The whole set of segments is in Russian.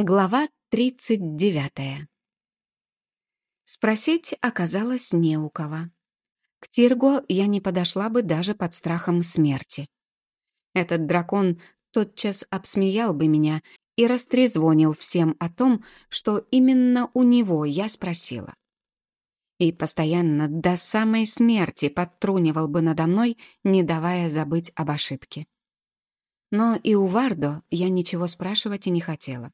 Глава 39. Спросить оказалось не у кого. К Тирго я не подошла бы даже под страхом смерти. Этот дракон тотчас обсмеял бы меня и растрезвонил всем о том, что именно у него я спросила. И постоянно до самой смерти подтрунивал бы надо мной, не давая забыть об ошибке. Но и у Вардо я ничего спрашивать и не хотела.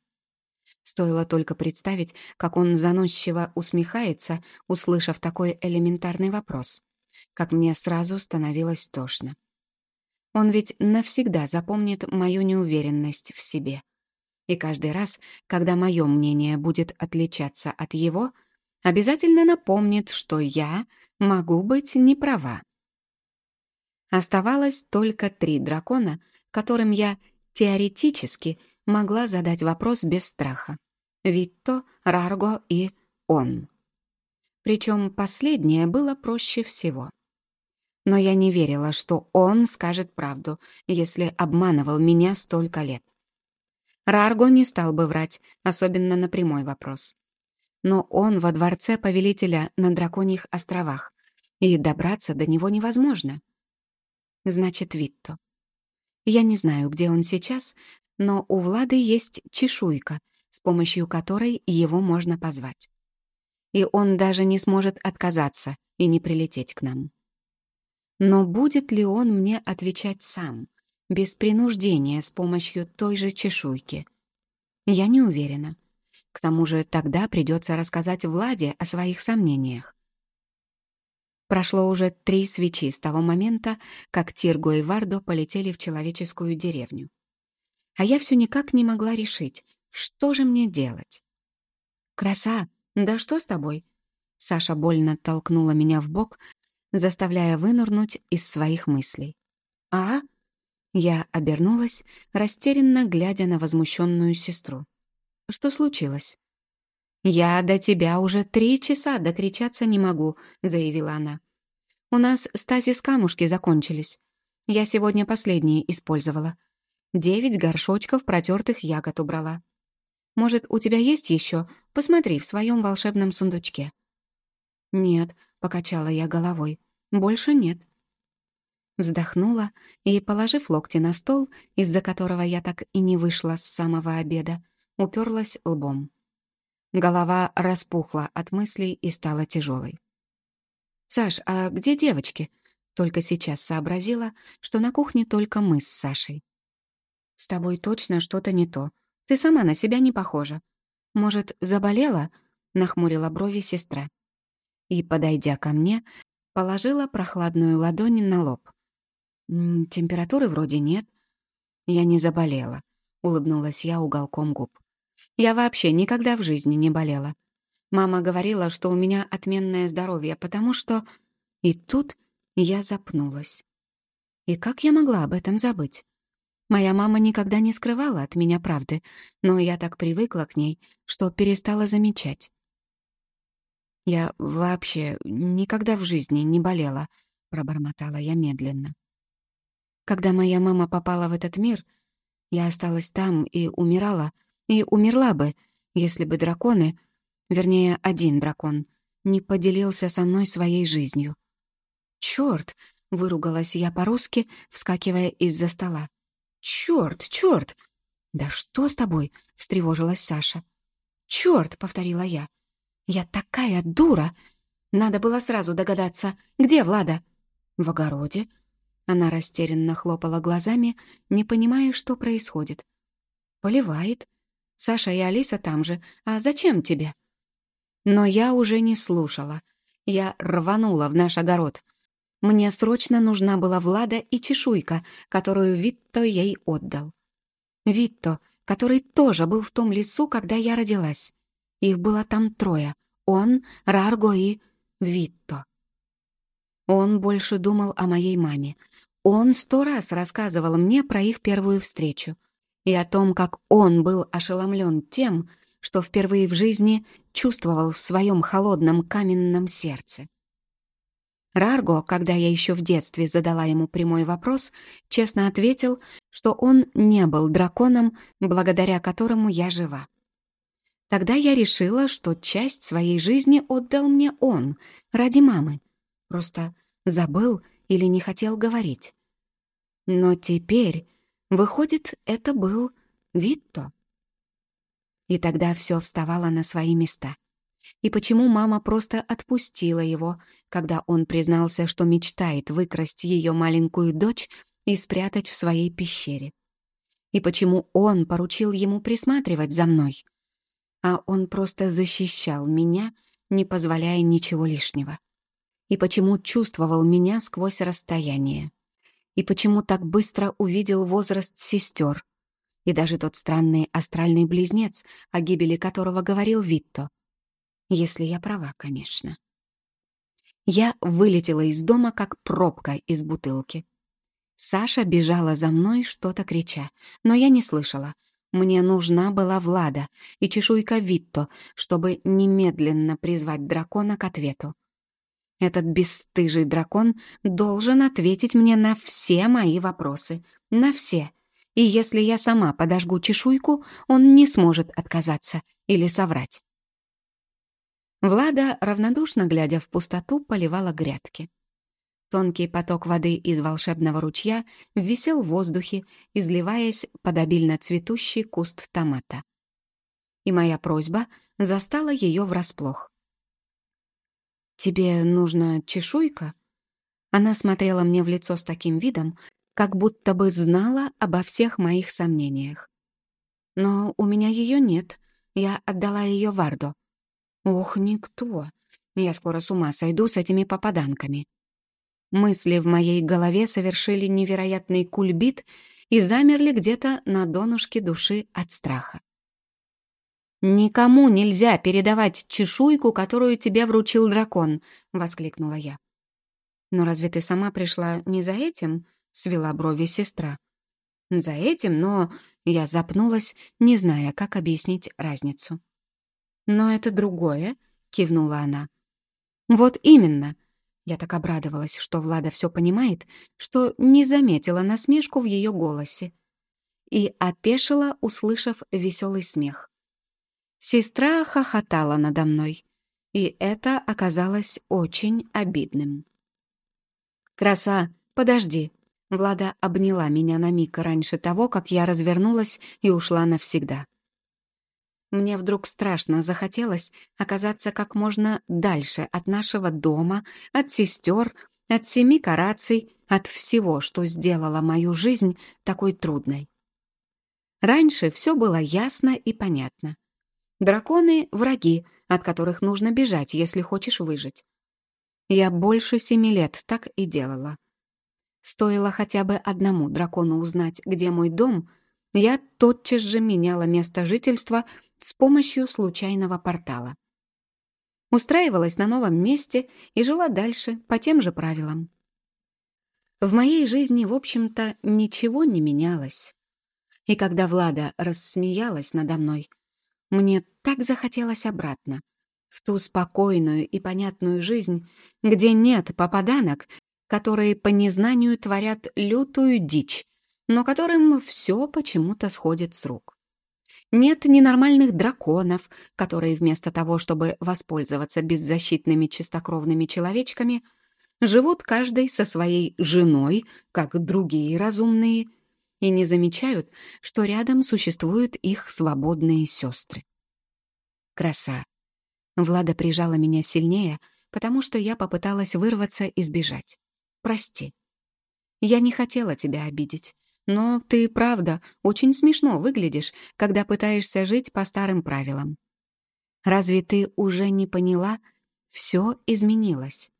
Стоило только представить, как он заносчиво усмехается, услышав такой элементарный вопрос. Как мне сразу становилось тошно. Он ведь навсегда запомнит мою неуверенность в себе. И каждый раз, когда мое мнение будет отличаться от его, обязательно напомнит, что я могу быть не права. Оставалось только три дракона, которым я теоретически могла задать вопрос без страха. Витто, Рарго и он. Причем последнее было проще всего. Но я не верила, что он скажет правду, если обманывал меня столько лет. Рарго не стал бы врать, особенно на прямой вопрос. Но он во дворце повелителя на Драконьих островах, и добраться до него невозможно. Значит, Витто. Я не знаю, где он сейчас, но у Влады есть чешуйка, с помощью которой его можно позвать. И он даже не сможет отказаться и не прилететь к нам. Но будет ли он мне отвечать сам, без принуждения с помощью той же чешуйки? Я не уверена. К тому же тогда придется рассказать Владе о своих сомнениях. Прошло уже три свечи с того момента, как Тирго и Вардо полетели в человеческую деревню. А я все никак не могла решить, что же мне делать. «Краса, да что с тобой?» Саша больно толкнула меня в бок, заставляя вынырнуть из своих мыслей. «А?» Я обернулась, растерянно глядя на возмущенную сестру. «Что случилось?» «Я до тебя уже три часа докричаться не могу», — заявила она. «У нас стазис камушки закончились. Я сегодня последние использовала. Девять горшочков протертых ягод убрала. Может, у тебя есть еще? Посмотри в своем волшебном сундучке». «Нет», — покачала я головой, — «больше нет». Вздохнула и, положив локти на стол, из-за которого я так и не вышла с самого обеда, уперлась лбом. Голова распухла от мыслей и стала тяжелой. «Саш, а где девочки?» Только сейчас сообразила, что на кухне только мы с Сашей. «С тобой точно что-то не то. Ты сама на себя не похожа. Может, заболела?» — нахмурила брови сестра. И, подойдя ко мне, положила прохладную ладонь на лоб. «Температуры вроде нет». «Я не заболела», — улыбнулась я уголком губ. «Я вообще никогда в жизни не болела. Мама говорила, что у меня отменное здоровье, потому что...» И тут я запнулась. И как я могла об этом забыть? Моя мама никогда не скрывала от меня правды, но я так привыкла к ней, что перестала замечать. «Я вообще никогда в жизни не болела», — пробормотала я медленно. «Когда моя мама попала в этот мир, я осталась там и умирала, и умерла бы, если бы драконы, вернее, один дракон, не поделился со мной своей жизнью». «Чёрт!» — выругалась я по-русски, вскакивая из-за стола. «Черт, черт!» «Да что с тобой?» — встревожилась Саша. «Черт!» — повторила я. «Я такая дура! Надо было сразу догадаться. Где Влада?» «В огороде». Она растерянно хлопала глазами, не понимая, что происходит. «Поливает. Саша и Алиса там же. А зачем тебе?» Но я уже не слушала. Я рванула в наш огород. Мне срочно нужна была Влада и чешуйка, которую Витто ей отдал. Витто, который тоже был в том лесу, когда я родилась. Их было там трое. Он, Рарго и Витто. Он больше думал о моей маме. Он сто раз рассказывал мне про их первую встречу и о том, как он был ошеломлен тем, что впервые в жизни чувствовал в своем холодном каменном сердце. Рарго, когда я еще в детстве задала ему прямой вопрос, честно ответил, что он не был драконом, благодаря которому я жива. Тогда я решила, что часть своей жизни отдал мне он, ради мамы. Просто забыл или не хотел говорить. Но теперь, выходит, это был Витто. И тогда все вставало на свои места. И почему мама просто отпустила его, когда он признался, что мечтает выкрасть ее маленькую дочь и спрятать в своей пещере? И почему он поручил ему присматривать за мной? а он просто защищал меня, не позволяя ничего лишнего. И почему чувствовал меня сквозь расстояние. И почему так быстро увидел возраст сестер. И даже тот странный астральный близнец, о гибели которого говорил Витто. Если я права, конечно. Я вылетела из дома, как пробка из бутылки. Саша бежала за мной, что-то крича, но я не слышала, мне нужна была Влада и чешуйка Витто, чтобы немедленно призвать дракона к ответу. Этот бесстыжий дракон должен ответить мне на все мои вопросы. На все. И если я сама подожгу чешуйку, он не сможет отказаться или соврать. Влада, равнодушно глядя в пустоту, поливала грядки. Тонкий поток воды из волшебного ручья висел в воздухе, изливаясь под обильно цветущий куст томата. И моя просьба застала ее врасплох. «Тебе нужна чешуйка?» Она смотрела мне в лицо с таким видом, как будто бы знала обо всех моих сомнениях. «Но у меня ее нет. Я отдала ее Вардо». «Ох, никто. Я скоро с ума сойду с этими попаданками». Мысли в моей голове совершили невероятный кульбит и замерли где-то на донышке души от страха. «Никому нельзя передавать чешуйку, которую тебе вручил дракон!» — воскликнула я. «Но разве ты сама пришла не за этим?» — свела брови сестра. «За этим, но...» — я запнулась, не зная, как объяснить разницу. «Но это другое», — кивнула она. «Вот именно. Я так обрадовалась, что Влада все понимает, что не заметила насмешку в ее голосе. И опешила, услышав веселый смех. Сестра хохотала надо мной, и это оказалось очень обидным. «Краса, подожди!» Влада обняла меня на миг раньше того, как я развернулась и ушла навсегда. Мне вдруг страшно захотелось оказаться как можно дальше от нашего дома, от сестер, от семи караций, от всего, что сделало мою жизнь такой трудной. Раньше все было ясно и понятно. Драконы — враги, от которых нужно бежать, если хочешь выжить. Я больше семи лет так и делала. Стоило хотя бы одному дракону узнать, где мой дом, я тотчас же меняла место жительства с помощью случайного портала. Устраивалась на новом месте и жила дальше по тем же правилам. В моей жизни, в общем-то, ничего не менялось. И когда Влада рассмеялась надо мной, мне так захотелось обратно, в ту спокойную и понятную жизнь, где нет попаданок, которые по незнанию творят лютую дичь, но которым все почему-то сходит с рук. Нет ненормальных драконов, которые вместо того, чтобы воспользоваться беззащитными чистокровными человечками, живут каждый со своей женой, как другие разумные, и не замечают, что рядом существуют их свободные сестры. Краса. Влада прижала меня сильнее, потому что я попыталась вырваться и сбежать. Прости. Я не хотела тебя обидеть. Но ты, правда, очень смешно выглядишь, когда пытаешься жить по старым правилам. Разве ты уже не поняла? Все изменилось.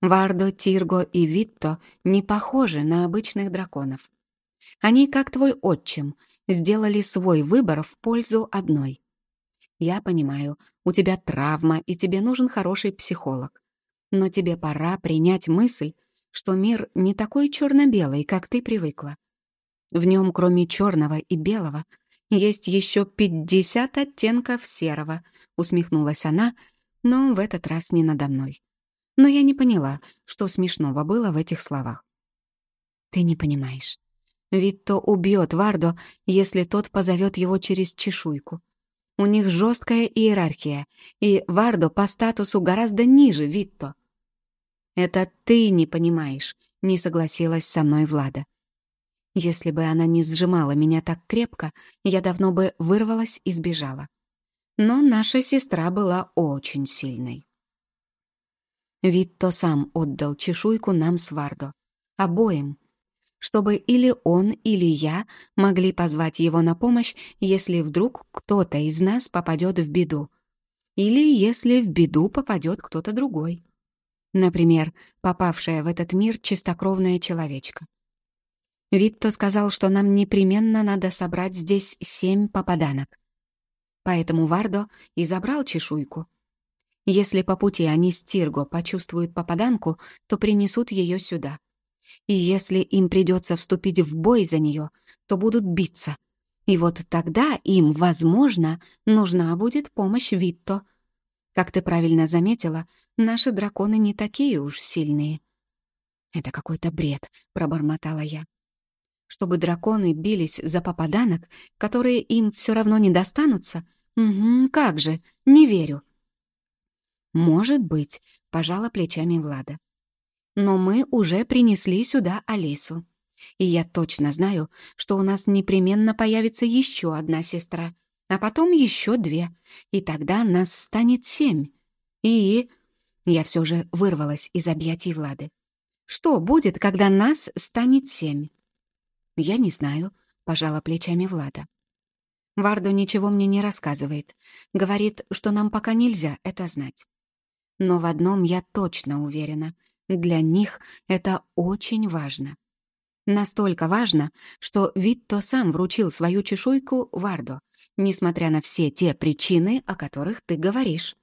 Вардо, Тирго и Витто не похожи на обычных драконов. Они, как твой отчим, сделали свой выбор в пользу одной. Я понимаю, у тебя травма, и тебе нужен хороший психолог. Но тебе пора принять мысль, что мир не такой черно-белый, как ты привыкла. В нем, кроме черного и белого, есть еще пятьдесят оттенков серого, усмехнулась она, но в этот раз не надо мной. Но я не поняла, что смешного было в этих словах. Ты не понимаешь. Ведь то убьет Вардо, если тот позовет его через чешуйку. У них жесткая иерархия, и Вардо по статусу гораздо ниже Витто. «Это ты не понимаешь», — не согласилась со мной Влада. Если бы она не сжимала меня так крепко, я давно бы вырвалась и сбежала. Но наша сестра была очень сильной. Витто сам отдал чешуйку нам с Вардо. Обоим. Чтобы или он, или я могли позвать его на помощь, если вдруг кто-то из нас попадет в беду. Или если в беду попадет кто-то другой. Например, попавшая в этот мир чистокровная человечка. Витто сказал, что нам непременно надо собрать здесь семь попаданок. Поэтому Вардо и забрал чешуйку. Если по пути они с Тирго почувствуют попаданку, то принесут ее сюда. И если им придется вступить в бой за нее, то будут биться. И вот тогда им, возможно, нужна будет помощь Витто. Как ты правильно заметила, наши драконы не такие уж сильные. «Это какой-то бред», — пробормотала я чтобы драконы бились за попаданок, которые им все равно не достанутся? Угу, как же, не верю. Может быть, пожала плечами Влада. Но мы уже принесли сюда Алису. И я точно знаю, что у нас непременно появится еще одна сестра, а потом еще две, и тогда нас станет семь. И... Я все же вырвалась из объятий Влады. Что будет, когда нас станет семь? «Я не знаю», — пожала плечами Влада. Вардо ничего мне не рассказывает. Говорит, что нам пока нельзя это знать. Но в одном я точно уверена. Для них это очень важно. Настолько важно, что Витто сам вручил свою чешуйку Вардо, несмотря на все те причины, о которых ты говоришь.